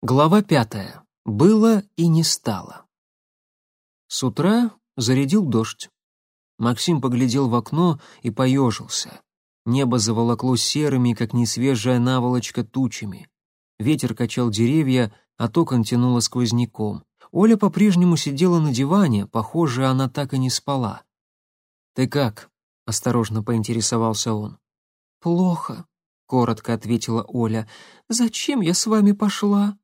Глава пятая. Было и не стало. С утра зарядил дождь. Максим поглядел в окно и поежился. Небо заволокло серыми, как несвежая наволочка, тучами. Ветер качал деревья, а окон тянуло сквозняком. Оля по-прежнему сидела на диване, похоже, она так и не спала. «Ты как?» — осторожно поинтересовался он. «Плохо», — коротко ответила Оля. «Зачем я с вами пошла?»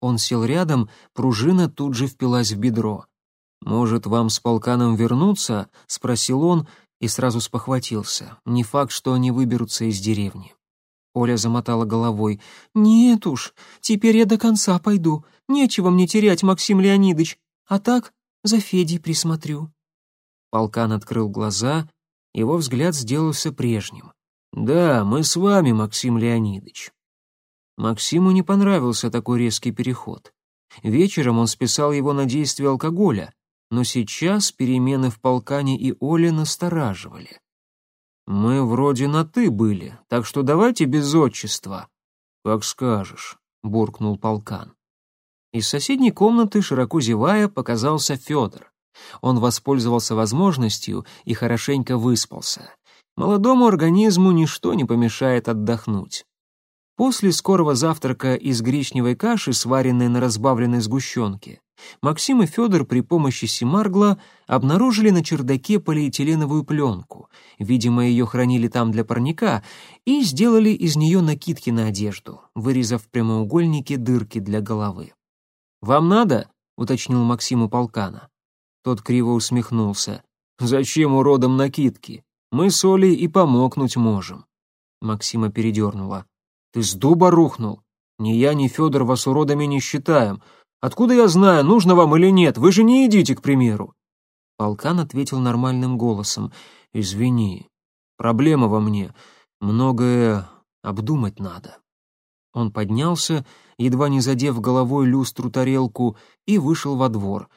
Он сел рядом, пружина тут же впилась в бедро. «Может, вам с полканом вернуться?» — спросил он и сразу спохватился. Не факт, что они выберутся из деревни. Оля замотала головой. «Нет уж, теперь я до конца пойду. Нечего мне терять, Максим Леонидович. А так за Федей присмотрю». Полкан открыл глаза, его взгляд сделался прежним. «Да, мы с вами, Максим Леонидович. Максиму не понравился такой резкий переход. Вечером он списал его на действие алкоголя, но сейчас перемены в полкане и Оле настораживали. «Мы вроде на «ты» были, так что давайте без отчества». «Как скажешь», — буркнул полкан. Из соседней комнаты, широко зевая, показался Федор. Он воспользовался возможностью и хорошенько выспался. Молодому организму ничто не помешает отдохнуть. После скорого завтрака из гречневой каши, сваренной на разбавленной сгущенке, Максим и Федор при помощи Симаргла обнаружили на чердаке полиэтиленовую пленку, видимо, ее хранили там для парника, и сделали из нее накидки на одежду, вырезав в прямоугольнике дырки для головы. «Вам надо?» — уточнил Максим у полкана. Тот криво усмехнулся. «Зачем уродам накидки? Мы с Олей и помокнуть можем». Максима передернула. Ты с дуба рухнул? Ни я, ни Федор вас уродами не считаем. Откуда я знаю, нужно вам или нет? Вы же не едите, к примеру. Полкан ответил нормальным голосом. Извини, проблема во мне. Многое обдумать надо. Он поднялся, едва не задев головой люстру тарелку, и вышел во двор.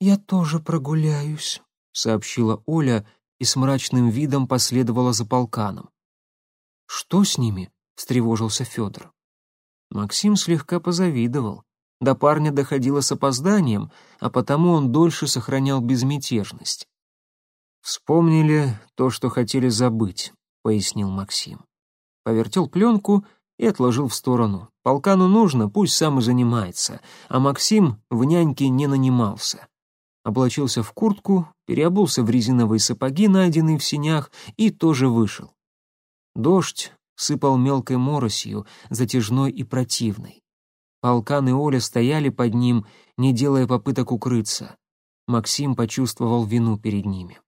«Я тоже прогуляюсь», — сообщила Оля и с мрачным видом последовала за полканом. «Что с ними?» Встревожился Федор. Максим слегка позавидовал. До парня доходило с опозданием, а потому он дольше сохранял безмятежность. «Вспомнили то, что хотели забыть», — пояснил Максим. Повертел пленку и отложил в сторону. Полкану нужно, пусть сам и занимается, а Максим в няньке не нанимался. Облачился в куртку, переобулся в резиновые сапоги, найденные в синях, и тоже вышел. Дождь сыпал мелкой моросью, затяжной и противной. Полкан и Оля стояли под ним, не делая попыток укрыться. Максим почувствовал вину перед ними.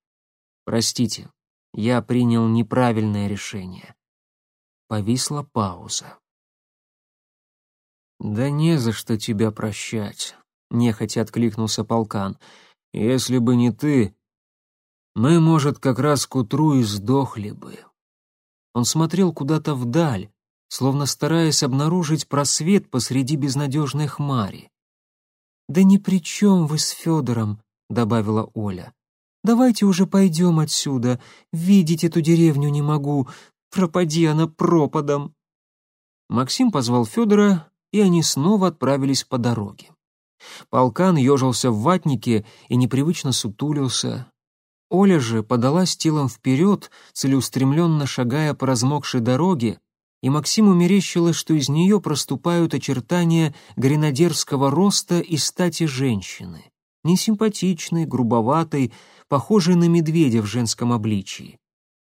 «Простите, я принял неправильное решение». Повисла пауза. «Да не за что тебя прощать», — нехотя откликнулся полкан. «Если бы не ты, мы, может, как раз к утру и сдохли бы». Он смотрел куда-то вдаль, словно стараясь обнаружить просвет посреди безнадежной хмари. «Да ни при чем вы с Федором», — добавила Оля. «Давайте уже пойдем отсюда. Видеть эту деревню не могу. Пропади она пропадом». Максим позвал Федора, и они снова отправились по дороге. Полкан ежился в ватнике и непривычно сутулился. Оля же подалась телом вперед, целеустремленно шагая по размокшей дороге, и Максиму мерещилось, что из нее проступают очертания гренадерского роста и стати женщины, несимпатичной, грубоватой, похожей на медведя в женском обличии.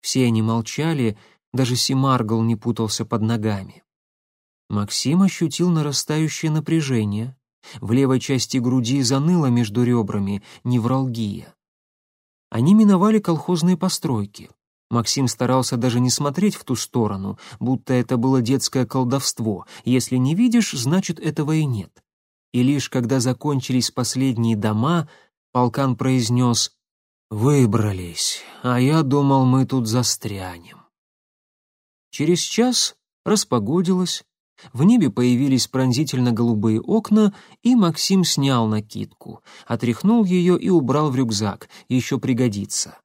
Все они молчали, даже Симаргл не путался под ногами. Максим ощутил нарастающее напряжение. В левой части груди заныло между ребрами невралгия. Они миновали колхозные постройки. Максим старался даже не смотреть в ту сторону, будто это было детское колдовство. Если не видишь, значит, этого и нет. И лишь когда закончились последние дома, полкан произнес «Выбрались, а я думал, мы тут застрянем». Через час распогодилось, в небе появились пронзительно-голубые окна, и Максим снял накидку, отряхнул ее и убрал в рюкзак, еще пригодится.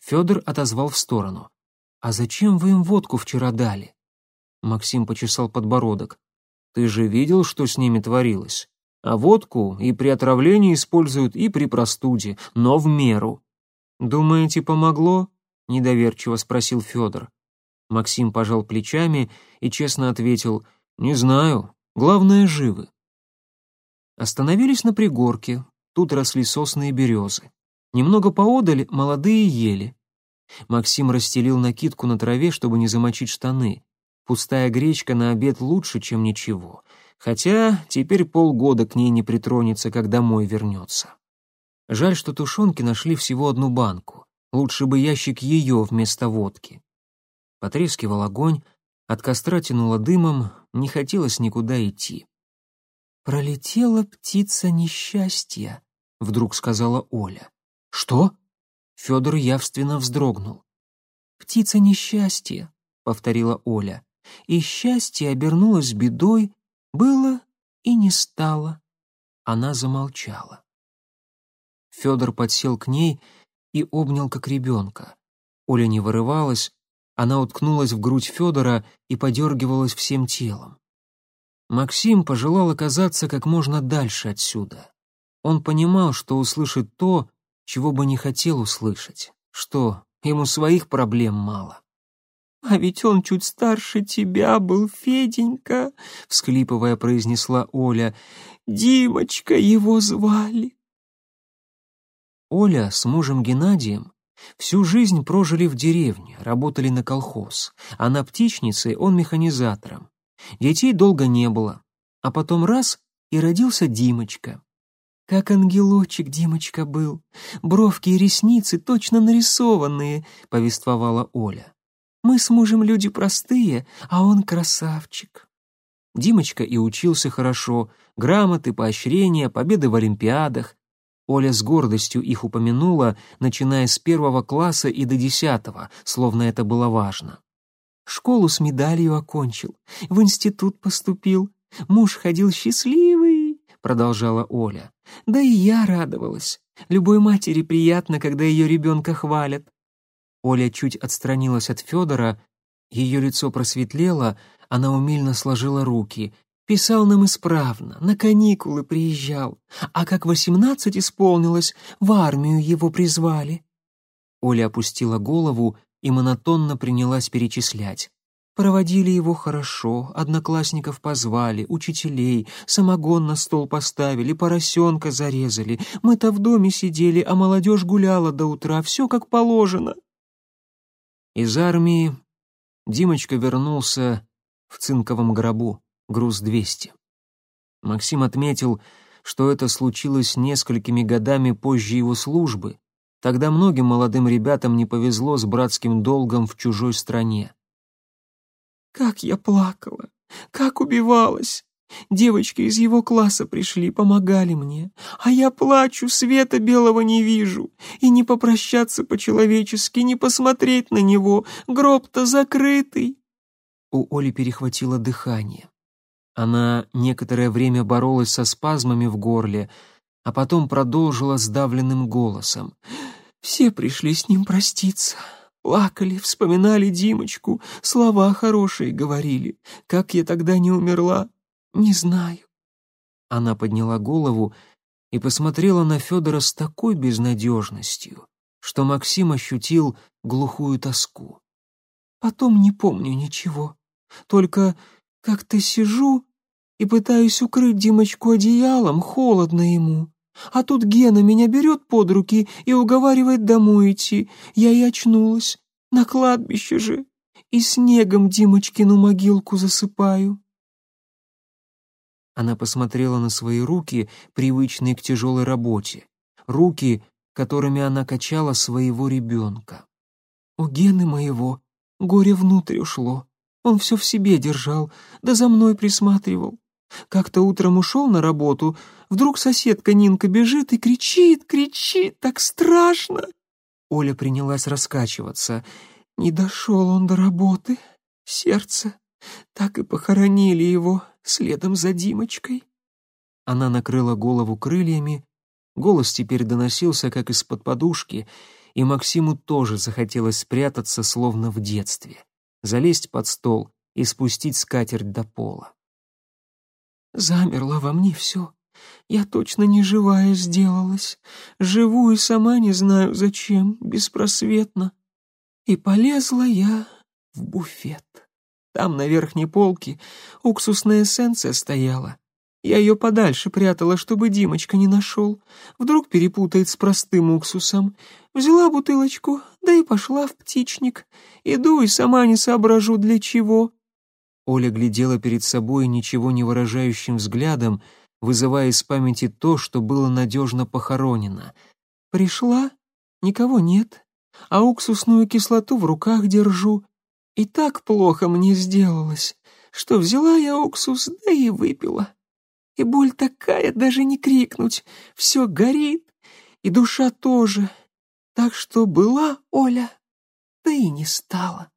Федор отозвал в сторону. «А зачем вы им водку вчера дали?» Максим почесал подбородок. Ты же видел, что с ними творилось? А водку и при отравлении используют, и при простуде, но в меру. Думаете, помогло? недоверчиво спросил Федор. Максим пожал плечами и честно ответил: "Не знаю. Главное живы". Остановились на пригорке. Тут росли сосны и березы. Немного поодаль молодые ели. Максим расстелил накидку на траве, чтобы не замочить штаны. Пустая гречка на обед лучше, чем ничего. Хотя теперь полгода к ней не притронется, как домой вернется. Жаль, что тушенки нашли всего одну банку. Лучше бы ящик ее вместо водки. Потрескивал огонь, от костра тянуло дымом, не хотелось никуда идти. «Пролетела птица несчастья», — вдруг сказала Оля. «Что?» Федор явственно вздрогнул. «Птица несчастья», — повторила Оля. «И счастье обернулось бедой, было и не стало». Она замолчала. Федор подсел к ней и обнял как ребенка. Оля не вырывалась, она уткнулась в грудь Федора и подергивалась всем телом. Максим пожелал оказаться как можно дальше отсюда. Он понимал, что услышит то, чего бы не хотел услышать, что ему своих проблем мало. «А ведь он чуть старше тебя был, Феденька», — всхлипывая произнесла Оля. «Димочка его звали». Оля с мужем Геннадием всю жизнь прожили в деревне, работали на колхоз, а на птичнице он механизатором. Детей долго не было, а потом раз — и родился Димочка. «Как ангелочек Димочка был, бровки и ресницы точно нарисованные», — повествовала Оля. «Мы с мужем люди простые, а он красавчик». Димочка и учился хорошо, грамоты, поощрения, победы в олимпиадах. Оля с гордостью их упомянула, начиная с первого класса и до десятого, словно это было важно. Школу с медалью окончил, в институт поступил. Муж ходил счастливый, продолжала Оля. Да и я радовалась. Любой матери приятно, когда ее ребенка хвалят. Оля чуть отстранилась от Федора, ее лицо просветлело, она умильно сложила руки. Писал нам исправно, на каникулы приезжал, а как восемнадцать исполнилось, в армию его призвали. Оля опустила голову и монотонно принялась перечислять. Проводили его хорошо, одноклассников позвали, учителей, самогон на стол поставили, поросенка зарезали. Мы-то в доме сидели, а молодежь гуляла до утра, все как положено. Из армии Димочка вернулся в цинковом гробу, груз 200. Максим отметил, что это случилось несколькими годами позже его службы, Тогда многим молодым ребятам не повезло с братским долгом в чужой стране. «Как я плакала! Как убивалась! Девочки из его класса пришли, помогали мне, а я плачу, света белого не вижу, и не попрощаться по-человечески, не посмотреть на него, гроб-то закрытый!» У Оли перехватило дыхание. Она некоторое время боролась со спазмами в горле, а потом продолжила сдавленным голосом. «Все пришли с ним проститься. Плакали, вспоминали Димочку, слова хорошие говорили. Как я тогда не умерла, не знаю». Она подняла голову и посмотрела на Федора с такой безнадежностью, что Максим ощутил глухую тоску. «Потом не помню ничего. Только как-то сижу и пытаюсь укрыть Димочку одеялом, холодно ему. А тут Гена меня берет под руки и уговаривает домой идти. Я и очнулась. На кладбище же. И снегом Димочкину могилку засыпаю. Она посмотрела на свои руки, привычные к тяжелой работе. Руки, которыми она качала своего ребенка. У Гены моего горе внутрь ушло. Он все в себе держал, да за мной присматривал. Как-то утром ушел на работу, вдруг соседка Нинка бежит и кричит, кричит, так страшно. Оля принялась раскачиваться. Не дошел он до работы. Сердце. Так и похоронили его следом за Димочкой. Она накрыла голову крыльями. Голос теперь доносился, как из-под подушки, и Максиму тоже захотелось спрятаться, словно в детстве, залезть под стол и спустить скатерть до пола. Замерло во мне все. Я точно не живая сделалась. Живу и сама не знаю зачем, беспросветно. И полезла я в буфет. Там на верхней полке уксусная эссенция стояла. Я ее подальше прятала, чтобы Димочка не нашел. Вдруг перепутает с простым уксусом. Взяла бутылочку, да и пошла в птичник. Иду и сама не соображу, для чего. Оля глядела перед собой ничего не выражающим взглядом, вызывая из памяти то, что было надежно похоронено. Пришла, никого нет, а уксусную кислоту в руках держу. И так плохо мне сделалось, что взяла я уксус, да и выпила. И боль такая, даже не крикнуть, все горит, и душа тоже. Так что была Оля, да и не стала.